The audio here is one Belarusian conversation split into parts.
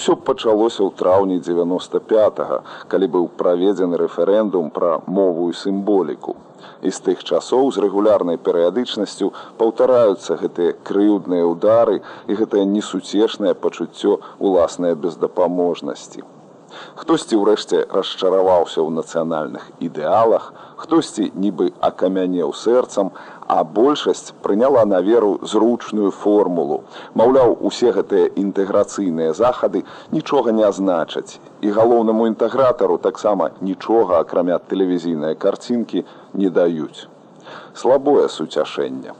Усё пачалося ў траўні 95, калі быў праведзены рэферэндум пра мову і сімволіку. І з тых часоў з рэгулярнай перыядычнасцю паўтараюцца гэтыя крыўдныя ўдары і гэтае несуцешнае пачуццё ўласнай бездапаможнасці. Хтосьці ўрэшце расчараваўся ў нацыянальных ідэалах, хтосьці нібы акамянеў сэрцам, а большасць прыняла на веру зручную формулу. Маўляў, усе гэтыя інтэграцыйныя захады нічога не азначаць. І галоўнаму інтэгратару таксама нічога, акрамя тэлевізійнай карцінкі, не даюць. Слабое суцяшэнне.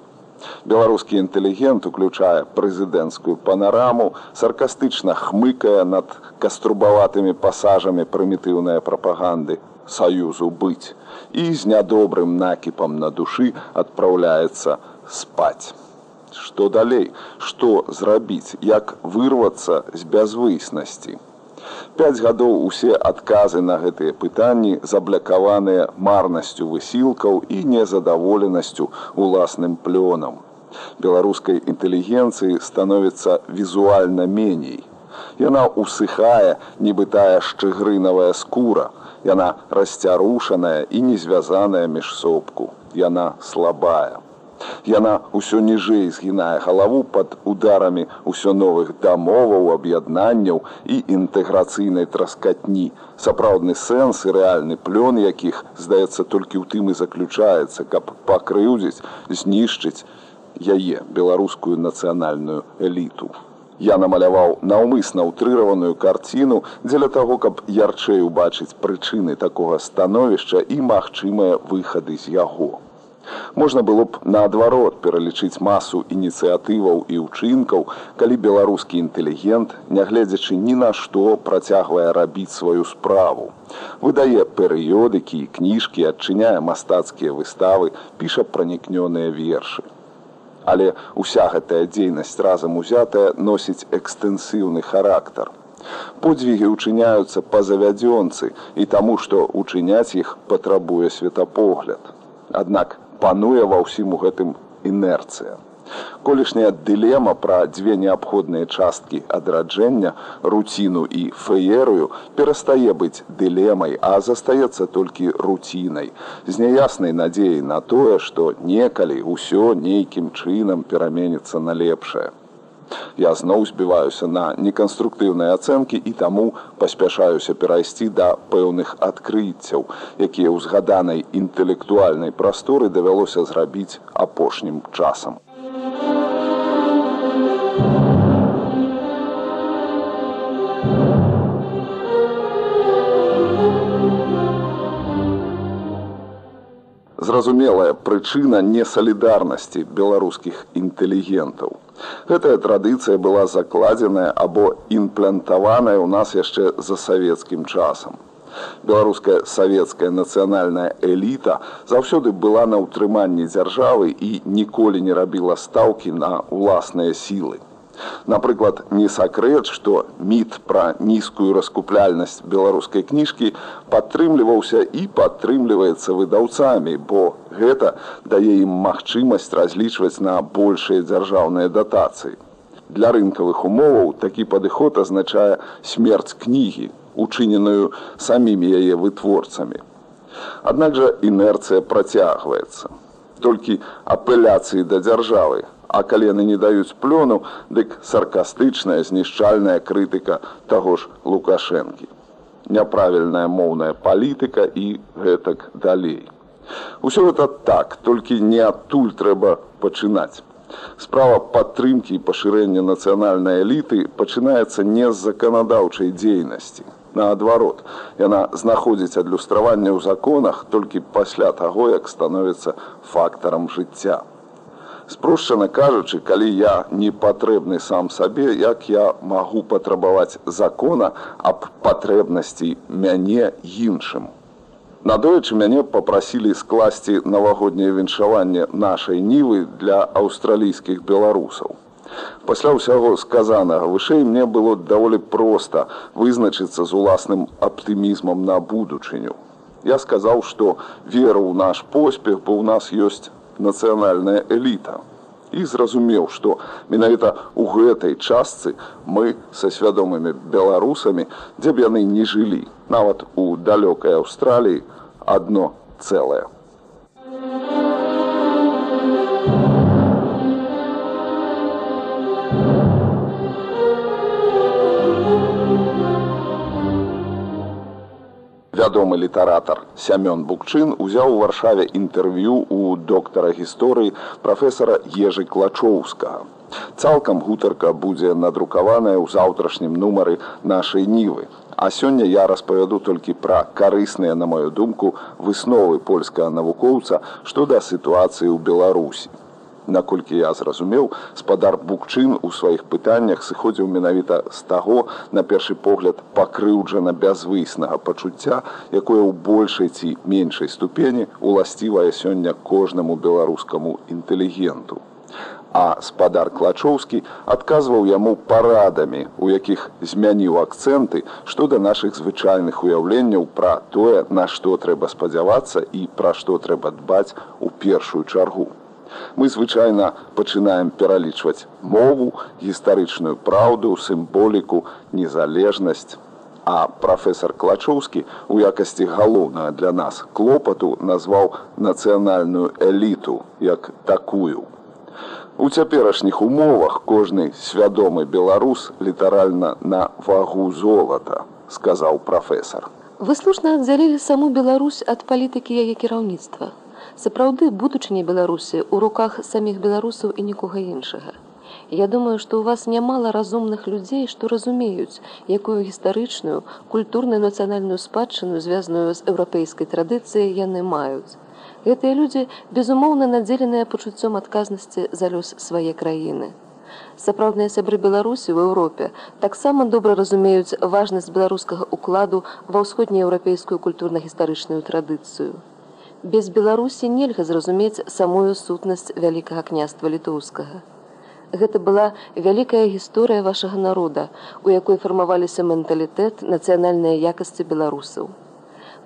Беларускі інтэлігент уключае прэзідэнцкую панараму, саркастычна хмыкае над каструбаватымі пасажамі прымітыўныя прапаганды саюзу быць і з нядобрым накіпам на душы адпраўляецца спаць. Што далей, што зрабіць, як вырвацца з бязвыснасці. Пяць гадоў усе адказы на гэтыя пытанні заблякаваныя марнасцю высілкаў і незадаволенасцю уласным плёнам. Беларускай інтэлігенцыі становіцца візуальна меней. Яна ўсыхае, нібы тая шчыгрынавая скура. Яна расцярушаная і не звязаная між сопку. Яна слабая. Яна ўсё ніжэй згінае галаву пад ударамі ўсё новых дамоваў, аб'яднанняў і інтэграцыйнай траскатні. Сапраўдны сэнс і рэальны плён, якіх, здаецца, толькі ў тым і заключаецца, каб пакрыўдзіць, знішчыць яе беларускую нацыянальную эліту. Я намаляваў наўмысна ўтрыраваную карціну дзеля таго, каб ярчэй убачыць прычыны такога становішча і магчымыя выхады з яго. Можна было б наадварот пералічыць масу ініцыятываў і ўчынкаў, калі беларускі інтэлігент, нягледзячы ні на што працягвае рабіць сваю справу. Выдае перыёдыкі і кніжкі, адчыняе мастацкія выставы, піша пранікнёныя вершы. Але ўся гэтая дзейнасць разам узятая носіць экстэнсіўны характар. Подзвігі ўчыняюцца па завядзёнцы і таму, што ўчыняць іх патрабуе светапогляд. Аднак пануе ва ўсім у гэтым інерцыя. Колішняя дылема пра дзве неабходныя часткі адраджэння, руціну і феерую перастае быць дылемай, а застаецца толькі руцінай, з няяснай надзеяй на тое, што некалі ўсё нейкім чынам пераменіцца на лепшае. Я зноў збіваюся на неканструктыўныя ацэнкі і таму паспяшаюся перайсці да пэўных адкрыццяў, якія ў згаданай інтэлектуальнай прасторы давялося зрабіць апошнім часам. Зразумелая прычына несалідарнасці беларускіх інтэлігентаў. Гэтая традыцыя была закладзеная або імплантаваная ў нас яшчэ за савецкім часам. Беларуская савецкая нацыянальная эліта заўсёды была на ўтрыманні дзяржавы і ніколі не рабіла стаўкі на ўласныя сілы. Напрыклад, не сакрэт, што міт пра нізкую раскупляльнасць беларускай кніжкі падтрымліваўся і падтрымліваецца выдаўцамі, бо гэта дае ім магчымасць разлічваць на большыя дзяржаўныя датацыі. Для рынкавых умоваў такі падыход азначае смерць кнігі, учыненую самімі яе вытворцамі. Аднак жа інерцыя працягваецца. Толькі апеляцыі да дзяржавы а калі яны не даюць плёну, дык саркастычная знішчальная крытыка таго ж лукашэнкі. Няправільная моўная палітыка і гэтак далей. Усё гэта так, толькі не адтуль трэба пачынаць. Справа падтрымкі і пашырэння нацыянальнай эліты пачынаецца не з заканадаўчай дзейнасці. Наадварот, яна знаходзіць адлюстраванне ў законах толькі пасля таго, як становіцца фактарам жыцця Спрошчана кажучы, калі я не патрэбны сам сабе, як я магу патрабаваць закона аб патрэбнасці мяне іншым. Надоечы мяне попрасілі скласці навагодняе віншаванне нашай нівы для аўстралійскіх беларусаў. Пасля ўсяго сказанага вышэй мне было даволі проста вызначыцца з уласным аптымізмам на будучыню. Я сказаў, што веру ў наш поспех, бо ў нас ёсць нацыянальная эліта. І зразумеў, што менавіта ў гэтай частцы мы са свядомымі беларусамі, дзе б яны не жылі, нават у далёкай Аўстраліі адно цэлае. Вядомы літаратар сямён букчын узяў у варшаве інтэрв'ю у доктара гісторыі прафесара ежы клачоўскага. Цалкам гутарка будзе надрукаваная ў заўтрашнім нумары нашай нівы. А сёння я распавяду толькі пра карысныя на маю думку высновы польскага навукоўца што да сітуацыі ў беларусі наколькі я зразумеў спадар букчын у сваіх пытаннях сыходзіў менавіта з таго на першы погляд пакрыўджана бязвыснага пачуцця якое ў большай ці меншай ступені уласцівае сёння кожнаму беларускаму інтэлігенту. А спадар клачоўскі адказваў яму парадамі у якіх змяніў акцэнты што да нашых звычайных уяўленняў пра тое на што трэба спадзявацца і пра што трэба дбаць у першую чаргу мы звычайна пачынаем пералічваць мову гістарычную праўду сімволіку незалежнасць. А прафесор клачоўскі у якасці галоўнага для нас клопату назваў нацыянальную эліту як такую. У цяперашніх умовах кожны свядомы беларус літаральна на вагу золата сказаў прафесор вы слушна аддзялілі саму беларусь ад палітыкі яе кіраўніцтва Сапраўды будучыня Беларусі ў руках саміх беларусаў і нікога іншага. Я думаю, што ў вас нямала разумных людзей, што разумеюць, якую гістарычную, культурную нацыянальную спадчыну, звязаную з еўрапейскай традыцыяй яны маюць. Гэтыя людзі, безумоўна, надзеленыя пачуццём адказнасці за лёс свае краіны. Сапраўдныя сябры Беларусі ў Еўропе таксама добра разумеюць важнасць беларускага ўкладу ва ўсходнееўрапейскую культурна-гістарычную традыцыю без беларусі нельга зразумець самую сутнасць вялікага княства літоўскага. Гэта была вялікая гісторыя вашага народа у якой фармаваліся менталітэт нацыянальныя якасці беларусаў.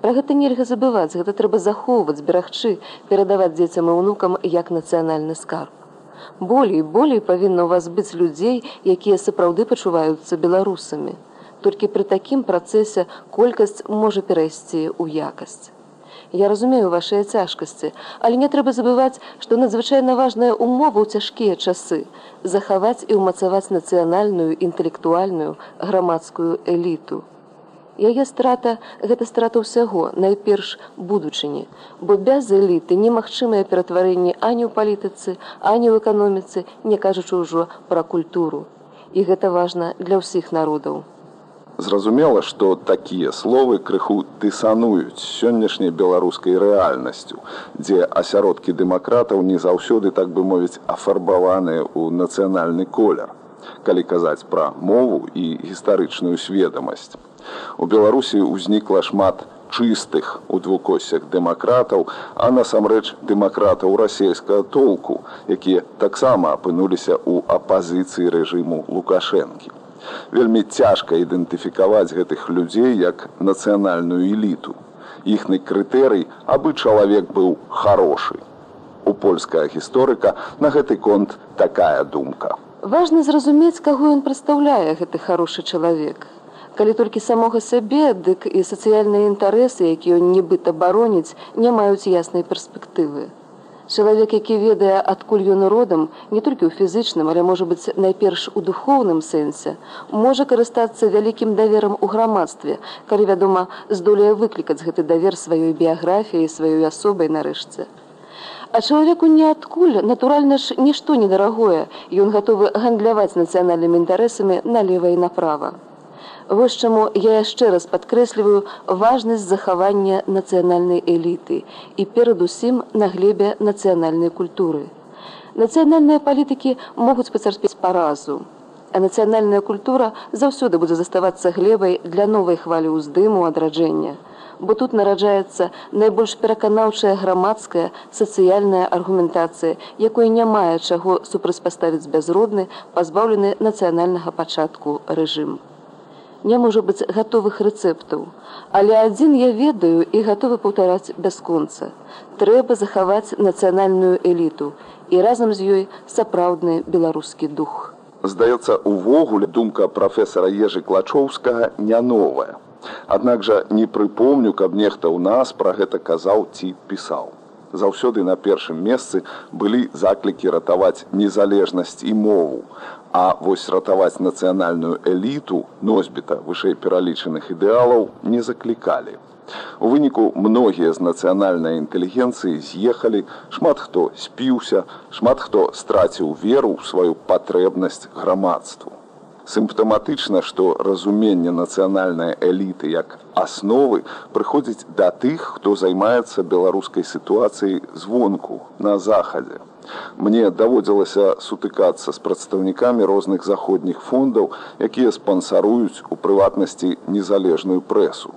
Пра гэта нельга забываць гэта трэба захоўваць берагчы перадаваць дзецям і ўнукам як нацыянальны скарб. Болей болей павінна ў вас быць людзей якія сапраўды пачуваюцца беларусамі. Толькі пры такім працэсе колькасць можа перайсці ў якасць Я разумею вашыя цяжкасці, але не трэба забываць, што надзвычайна важная ўмова ў цяжкія часы захаваць і ўмацаваць нацыянальную інтэлектуальную грамадскую эліту. Яе страта гэта страта ўсяго, найперш будучыні, бо без эліты немагчымае ператварэнне ані ў палітыцы, ані ў эканоміцы, не кажучы ўжо пра культуру. І гэта важна для ўсіх народаў. Зразумела, што такія словы крыху дысануюць сённяшняй беларускай рэальнасцю, дзе асяродкі дэмакратаў не заўсёды так бы мовіць афарбаваныя ў нацыянальны колер, калі казаць пра мову і гістарычную сведамасць. У Беларусі ўзнікла шмат чыстых у двукосях дэмакратаў, а насамрэч дэмакратаў расійскага толку, якія таксама апынуліся ў апазіцыі рэжыму лукашэнкі вельмі цяжка ідэнтыфікаваць гэтых людзей як нацыянальную эліту. Іхны крытэрый, абы чалавек быў хорошы. У польская гісторыка на гэты конт такая думка. Важна зразумець, каго ён прадстаўляе гэты хорошы чалавек. Калі толькі самога сябе, дык і сацыяльныя інтарэсы, якія ён нібыта бароніць, не маюць яснай перспектывы. Чалавек, які ведае, адкуль ён родам, не толькі ў фізычным, але можа быць найперш у духоўным сэнсе, можа карыстацца вялікім даверам у грамадстве, калі, вядома, здолее выклікаць гэты давер сваёй біяграфіяй сваёй асобай нарэшце. А чалавеку ніадкуль, натуральна ж, нішто недарагое, ён гатовы гандляваць нацыянальнымі інтарэсамі налева і направа. Вось чаму я яшчэ раз падкрэсліваю важнасць захавання нацыянальнай эліты і перадусім на глебе нацыянальнай культуры. Нацыянальныя палітыкі могуць пацярпець паразу, а нацыянальная культура заўсёды будзе заставацца глебай для новай хвалі ўздыму адраджэння бо тут нараджаецца найбольш пераканаўчая грамадская сацыяльная аргументацыя, якой не мае чаго супрацьпаставіць бязродны, пазбаўлены нацыянальнага пачатку рэжым. Не можа быць гатовых рэцэптаў, але адзін я ведаю і гатовы паўтараць бясконца. Трэба захаваць нацыянальную эліту і разам з ёй сапраўдны беларускі дух. Здаецца, увогуле думка прафесара Ежы Клачоўскага не новая. Аднак жа не прыпомню, каб нехта ў нас пра гэта казаў ці пісаў. Заўсёды на першым месцы былі заклікі ратаваць незалежнасць і мову, А вось ратаваць нацыянальную эліту носьбіта вышэй пералічаных ідэалаў не заклікалі. У выніку многія з нацыянальнай інтэлігенцыі з'ехалі, шмат хто спіўся, шмат хто страціў веру ў сваю патрэбнасць грамадству сімптаматычна, што разуменне нацыянальнай эліты як асновы прыходзіць да тых, хто займаецца беларускай сітуацыяй звонку на захадзе. Мне даводзілася сутыкацца з прадстаўнікамі розных заходніх фондаў, якія спансаруюць у прыватнасці незалежную прэсу.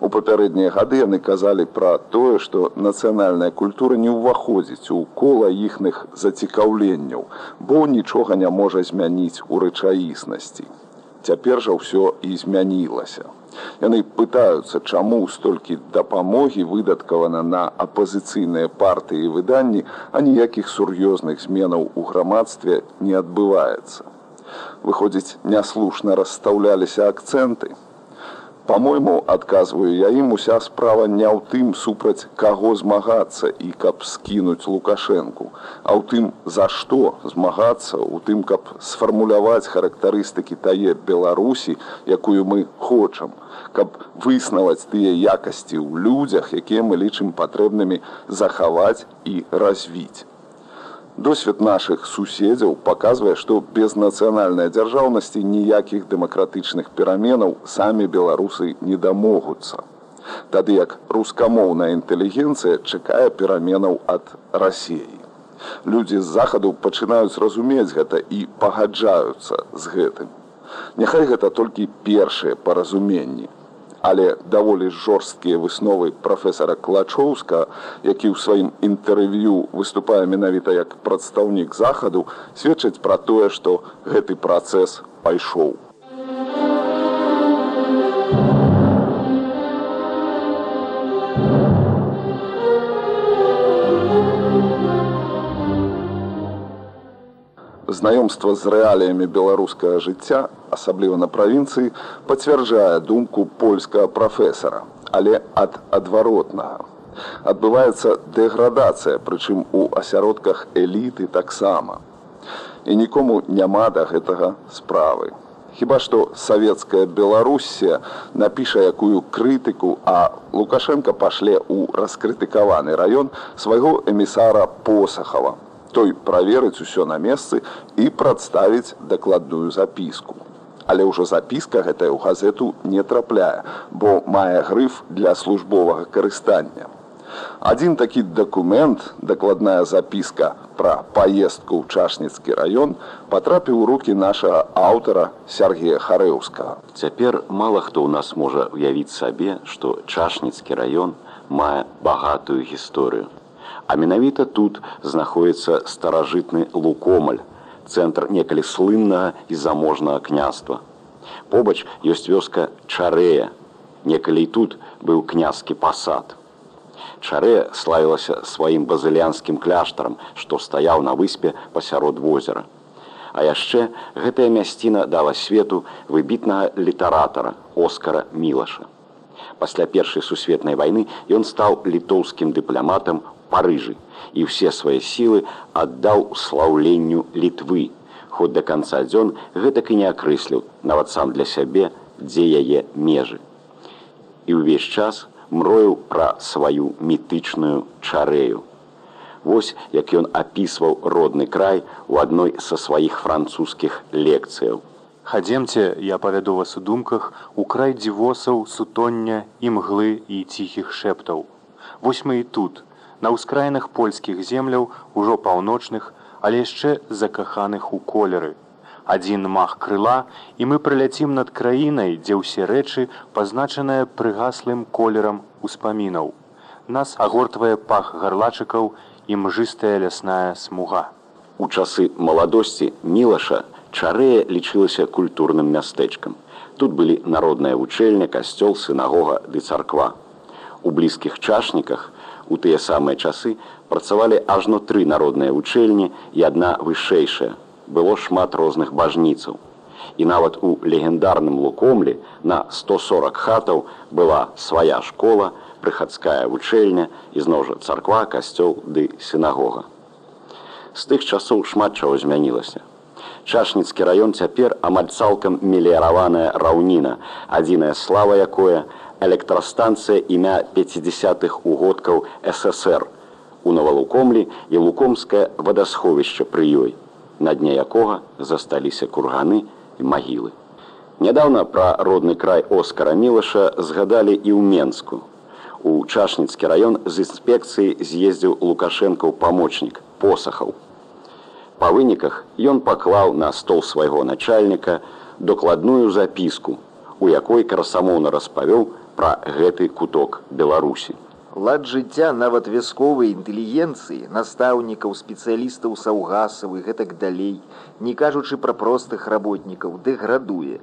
У папярэднія гады яны казалі пра тое, што нацыянальная культура не ўваходзіць у кола іхных зацікаўленняў, бо нічога не можа змяніць у рэчаіснасці. Цяпер жа ўсё і змянілася. Яны пытаюцца, чаму столькі дапамогі выдаткавана на апазіцыйныя партыі і выданні, а ніякіх сур'ёзных зменаў у грамадстве не адбываецца. Выходзіць, няслушна расстаўляліся акцэнты, Па-мойму, адказваю я ім уся справа не ў тым супраць каго змагацца і каб скінуць лукашэнку, а ў тым за што змагацца у тым, каб сфармуляваць характарыстыкі тае Беларусі, якую мы хочам, каб выснаваць тыя якасці ў людзях, якія мы лічым патрэбнымі захаваць і развіць. Досвед нашых суседзяў паказвае, што без нацыянальнай дзяржаўнасці ніякіх дэмакратычных пераменаў самі беларусы не дамогуцца. Тады як рускамоўная інтэлігенцыя чакае пераменаў ад рассеі. Людзі з захаду пачынаюць разумець гэта і пагаджаюцца з гэтым. Няхай гэта толькі першыя паразуменні але даволі жорсткія высновы прафесара клачоўска які ў сваім інтэрв'ю выступае менавіта як прадстаўнік захаду сведчаць пра тое што гэты працэс пайшоў. Знаёмства з рэаліямі беларускага жыцця асабліва на правінцыі пацвярджае думку польскага прафесара але ад адваротнага. Адбываецца дэградацыя прычым у асяродках эліты таксама. І нікому няма да гэтага справы. Хіба што савецкая беларусія напіша якую крытыку а лукашенко пашле ў раскрытыкаваны раён свайго эмісара посахава. Той праверыць усё на месцы і прадставіць дакладную запіску. Але ўжо запіска гэтая ў газету не трапляе, бо мае грыф для службовага карыстання. Адзін такі дакумент, дакладная запіска пра паездку ў чашніцкі раён патрапіў у рукі нашага аўтара Сергея Харэўскага. Цяпер мала хто ў нас можа уявіць сабе, што чашніцкі раён мае багатую гісторыю. А менавіта тут знаходіцца старажытны лукомаль, цэнтр некалі слыннага і заможнага княства. Побач ёсць вёска чарэя. Некалі тут быў князскі пасад. Чарэ славілася сваім базылянскім кляштарам, што стаяў на выспе пасярод возера. А яшчэ гэтая мясціна дала свету выбітнага літаратара Оскара Мілаша. Пасля першай сусветнай вайны ён стаў літоўскім дыпламатам парыжы і ўсе свае сілы аддаў слаўленню літвы. Хоць да канца дзён гэтак і не акрэсліў нават сам для сябе дзе яе межы. І ўвесь час мроіў пра сваю мітычную чарэю. Вось як ён апісваў родны край у адной са сваіх французскіх лекцыяў. Хадземце я павяду вас у думках у край дзівосаў сутоння і мглы і ціхіх шэптаў. Вось мы і тут на ўскраінах польскіх земляў ужо паўночных але яшчэ закаханых у колеры. Адзін мах крыла, і мы прыляцім над краінай, дзе ўсе рэчы пазначаныя прыгаслым колерам успамінаў. Нас агортвае пах гарлачыкаў і мжыстая лясная смуга. У часы маладосці Мілаша чарэя лічылася культурным мястэчкам. Тут былі народная вучэльня, касцёл, сынагога ды царква. У блізкіх чашніках у тыя самыя часы працавалі ажно тры народныя вучэльні і адна вышэйшая. Было шмат розных бажніцаў. І нават у легендарным лукомлі на 140 хатаў была свая школа, прыхадская вучэльня, ізноў жа царква, касцёл ды сінагога. З тых часоў шмат чаго змянілася. Чашніцкі раён цяпер амаль цалкам меліяраваная раўніна, адзіная слава якое электрастанцыя імя 50-х угодкаў ССР. У навалукомлі і лукомскае вадасховішча пры ёй, на дне якога засталіся курганы і магілы. Нядаўна пра родны край Оскара Мілаша згадалі і ў Менску. У чашніцкі раён з інспекцыі з'ездзіў лукашэнкаў памочнік посахаў. Па выніках ён паклаў на стол свайго начальніка докладную запіску, у якой красамоўна распавёў пра гэты куток Беларусі. Лад жыцця нават вясковай інтэлігенцыі, настаўнікаў, спецыялістаў саўгасавы гэтак далей, не кажучы пра простых работнікаў, дэградуе.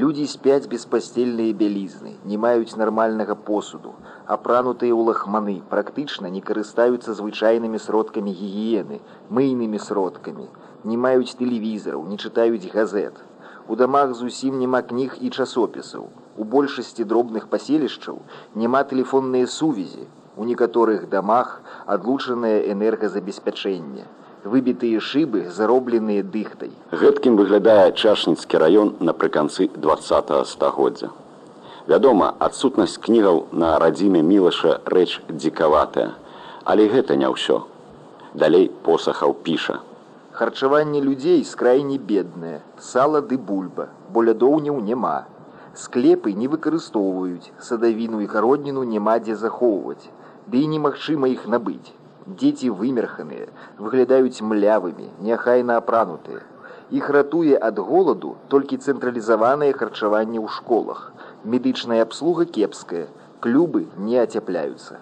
Людзі спяць беспастельныя бялізны, не маюць нармальнага посуду, апранутыя ў лахманы практычна не карыстаюцца звычайнымі сродкамі гігіены, мыйнымі сродкамі, не маюць тэлевізараў, не чытаюць газет. У дамах зусім няма кніг і часопісаў. У большасці дробных паселішчаў няма тэлефонныя сувязі. У некаторых дамах адлучанае энергазабеспячэнне выбітыя шыбы заробленыя дыхтай. Гэткім выглядае чашніцкі раён напрыканцы два стагоддзя. Вядома, адсутнасць кнігаў на радзіме мілаша рэч дзікаватая, але гэта не ўсё. Далей посахаў піша. Харчаванне людзей скрайне беднае, сала ды бульба, бо лядоўняў няма. Склепы не выкарыстоўваюць, садавіну і гародніну няма дзе захоўваць, ды і немагчыма іх набыць. Дзеці вымерханыя, выглядаюць млявымі, няхайна апранутыя. Іх ратуе ад голаду толькі цэнтралізаванае харчаванне ў школах. Медычная абслуга кепская, клубы не ацяпляюцца.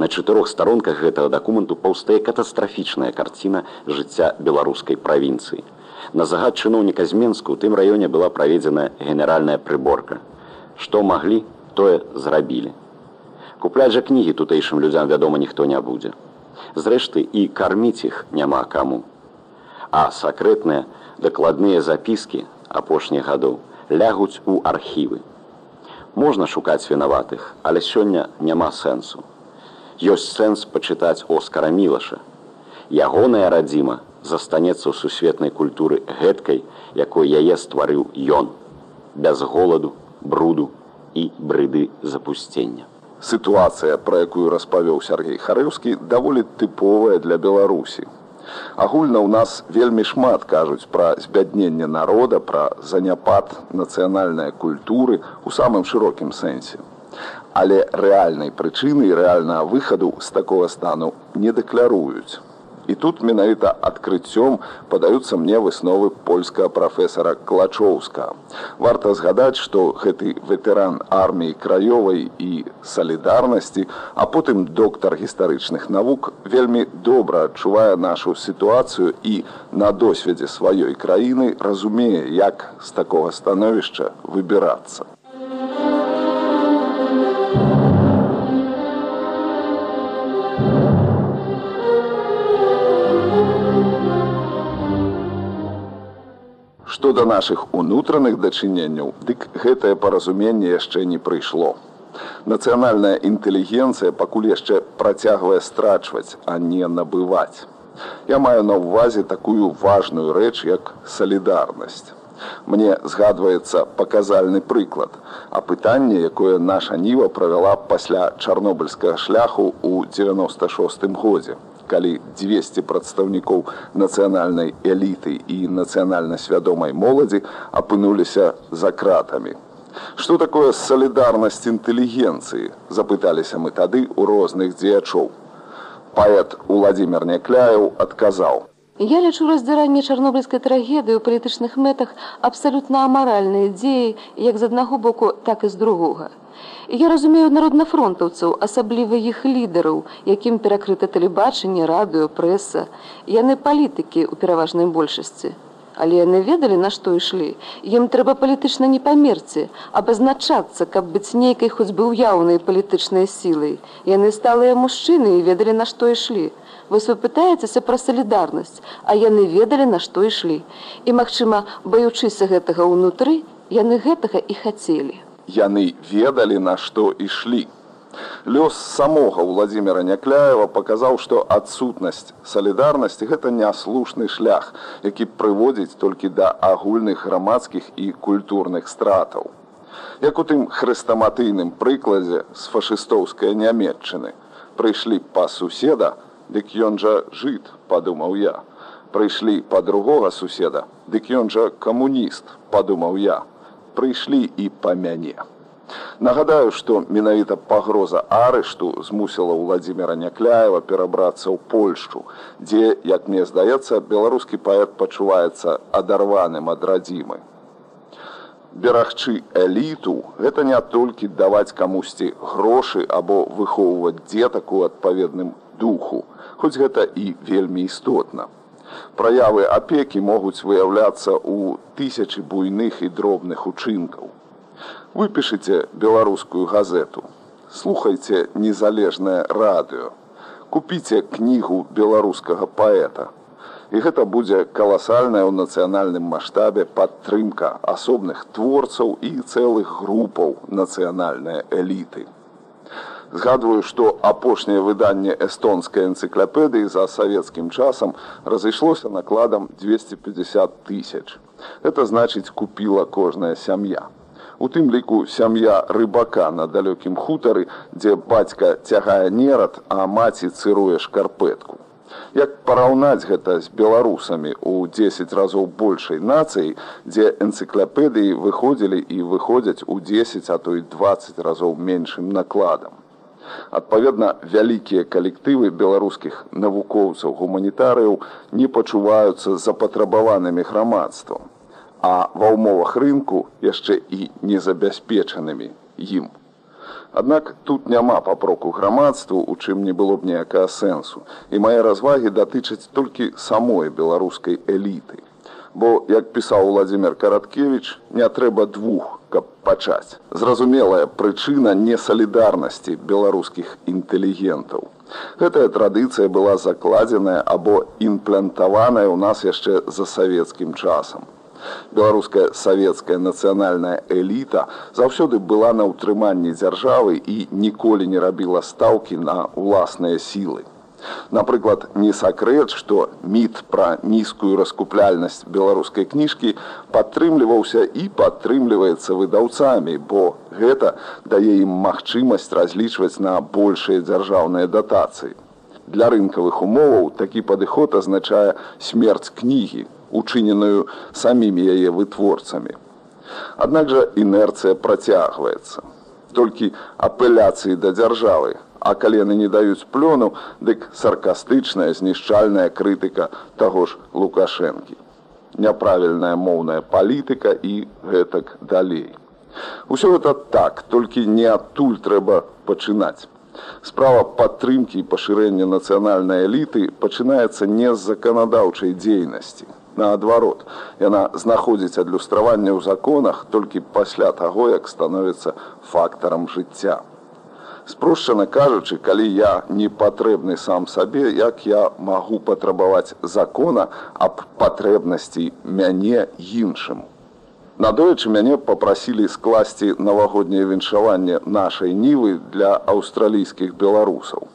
На чатырох старонках гэтага дакументу паўстае катастрафічная карціна жыцця беларускай правінцыі. На загад чыноўніка з Менску ў тым раёне была праведзена генеральная прыборка. Што маглі, тое зрабілі. Купляць жа кнігі тутэйшым людзям вядома ніхто не будзе. Зрэшты і карміць іх няма каму. А сакрэтныя дакладныя запіскі апошніх гадоў лягуць у архівы. Можна шукаць вінаватых, але сёння няма сэнсу. Ёсць сэнс пачытаць Оскара Мілаша. Ягоная радзіма застанецца ў сусветнай культуры гэткай, якой яе стварыў ён, без голаду, бруду і брыды запусцення. Сітуацыя, пра якую распавёў Сергей Харыўскі, даволі тыповая для Беларусі. Агульна ў нас вельмі шмат кажуць пра збядненне народа, пра заняпад нацыянальнай культуры ў самым шырокім сэнсе. Але рэальнай прычыны і рэальнага выхаду з такога стану не дэкляруюць. І тут менавіта адкрыццём падаюцца мне высновы польскага прафесара Клачоўска. Варта згадаць, што гэты ветэран арміі краёвай і салідарнасці, а потым доктар гістарычных навук вельмі добра адчувае нашу сітуацыю і на досведзе сваёй краіны разумее, як з такога становішча выбірацца. Што да нашых унутраных дачыненняў, дык гэтае паразуменне яшчэ не прыйшло. Нацыянальная інтэлігенцыя пакуль яшчэ працягвае страчваць, а не набываць. Я маю на ўвазе такую важную рэч, як салідарнасць. Мне згадваецца паказальны прыклад, а пытанне, якое наша ніва правяла пасля чарнобыльскага шляху ў 96 годзе калі 200 прадстаўнікоў нацыянальнай эліты і нацыянальна свядомай моладзі апынуліся за кратамі. Што такое салідарнасць інтэлігенцыі, запыталіся мы тады ў розных дзеячоў. Паэт Уладзімир Някляеў адказаў: Я лічу раздзіранне чарнобыльскай трагедыі ў палітычных мэтах абсалютна амаральнай дзеяй як з аднаго боку, так і з другога. Я разумею народнафронтаўцаў, асабліва іх лідараў, якім перакрыта тэлебачанне, радыё, прэса. Яны палітыкі ў пераважнай большасці. Але яны ведалі, на што ішлі. Ім трэба палітычна не памерці, абазначацца, каб быць нейкай хоць бы ўяўнай палітычнай сілай. Яны сталыя мужчыны і ведалі, на што ішлі. Вось вы пытаецеся пра салідарнасць, а яны ведалі, на што ішлі. І, магчыма, баючыся гэтага ўнутры, яны гэтага і хацелі. Яны ведалі, на што ішлі. Лёс самога Владзіміра Някляева паказаў, што адсутнасць салідарнасці гэта няслушны шлях, які прыводзіць толькі да агульных грамадскіх і культурных стратаў. Як у тым хрыстаматыйным прыкладзе з фашыстоўскай нямметчыны прыйшлі па суседа, дык ён жа жыт, падумаў я. Прыйшлі па другога суседа, дык ён жа камуніст, падумаў я. Прыйшлі і па мяне. Нагадаю, што менавіта пагроза арышту змусіла Владзіміра Някляева перабрацца ў Польшчу, дзе, як мне здаецца, беларускі паэт пачуваецца адарваным ад радзімы. Берагчы эліту гэта не толькі даваць камусьці грошы або выхоўваць дзетак у адпаведным духу, хоць гэта і вельмі істотна. Праявы апекі могуць выяўляцца ў тысячы буйных і дробных учынкаў. Выпішыце беларускую газету, слухайце незалежнае радыё, купіце кнігу беларускага паэта. І гэта будзе каласальная ў нацыянальным маштабе падтрымка асобных творцаў і цэлых групаў нацыянальнай эліты. Згадваю, што апошняе выданне эстонскай энцыклапедыі за савецкім часам разышлося накладам 250 тысяч. Это значыць купіла кожная сям'я у тым ліку сям'я рыбака на далёкім хутары, дзе бацька цягае нерад, а маці цыруе шкарпэтку. Як параўнаць гэта з беларусамі ў 10 разоў большай нацыі, дзе энцыклапедыі выходзілі і выходзяць у 10, а то і 20 разоў меншым накладам. Адпаведна, вялікія калектывы беларускіх навукоўцаў гуманітарыяў не пачуваюцца запатрабаванымі грамадствам а ва ўмовах рынку яшчэ і незабяспечанымі ім. Аднак тут няма папроку грамадству, у чым не было б ніякага сэнсу, і мае развагі датычаць толькі самой беларускай эліты. Бо, як пісаў Владзімир Караткевич, не трэба двух, каб пачаць. Зразумелая прычына несалідарнасці беларускіх інтэлігентаў. Гэтая традыцыя была закладзеная або імплантаваная ў нас яшчэ за савецкім часам беларуская савецкая нацыянальная эліта заўсёды была на ўтрыманні дзяржавы і ніколі не рабіла стаўкі на ўласныя сілы. Напрыклад, не сакрэт, што міт пра нізкую раскупляльнасць беларускай кніжкі падтрымліваўся і падтрымліваецца выдаўцамі, бо гэта дае ім магчымасць разлічваць на большыя дзяржаўныя датацыі. Для рынкавых умоваў такі падыход азначае смерць кнігі, учыненую самімі яе вытворцамі. Аднак жа інерцыя працягваецца. Толькі апеляцыі да дзяржавы, а калі яны не даюць плёну, дык саркастычная знішчальная крытыка таго ж лукашэнкі. Няправільная моўная палітыка і гэтак далей. Усё гэта так, толькі не адтуль трэба пачынаць. Справа падтрымкі і пашырэння нацыянальнай эліты пачынаецца не з заканадаўчай дзейнасці, наадварот яна знаходзіць адлюстраванне ў законах толькі пасля таго як становіцца фактарам жыцця спрошчана кажучы калі я не патрэбны сам сабе як я магу патрабаваць закона аб патрэбнасці мяне іншым надоечы мяне попрасілі скласці навагодняе віншаванне нашай нівы для аўстралійскіх беларусаў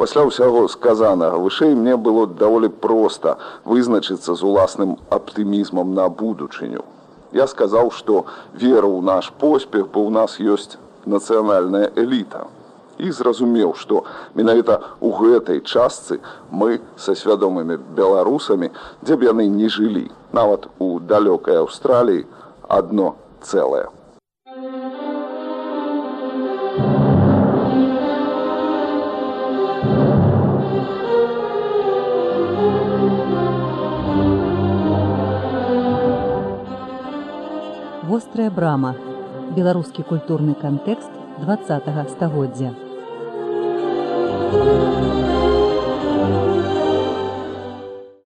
Пасля ўсяго сказанага вышэй мне было даволі проста вызначыцца з уласным аптымізмам на будучыню. Я сказаў, што веру ў наш поспех, бо ў нас ёсць нацыянальная эліта і зразумеў што менавіта ў гэтай частцы мы са свядомымі беларусамі дзе б яны не жылі нават у далёкай аўстраліі адно цэлае вострая брама. Беларускі культурны кантэкст 20 стагоддзя. Thank you.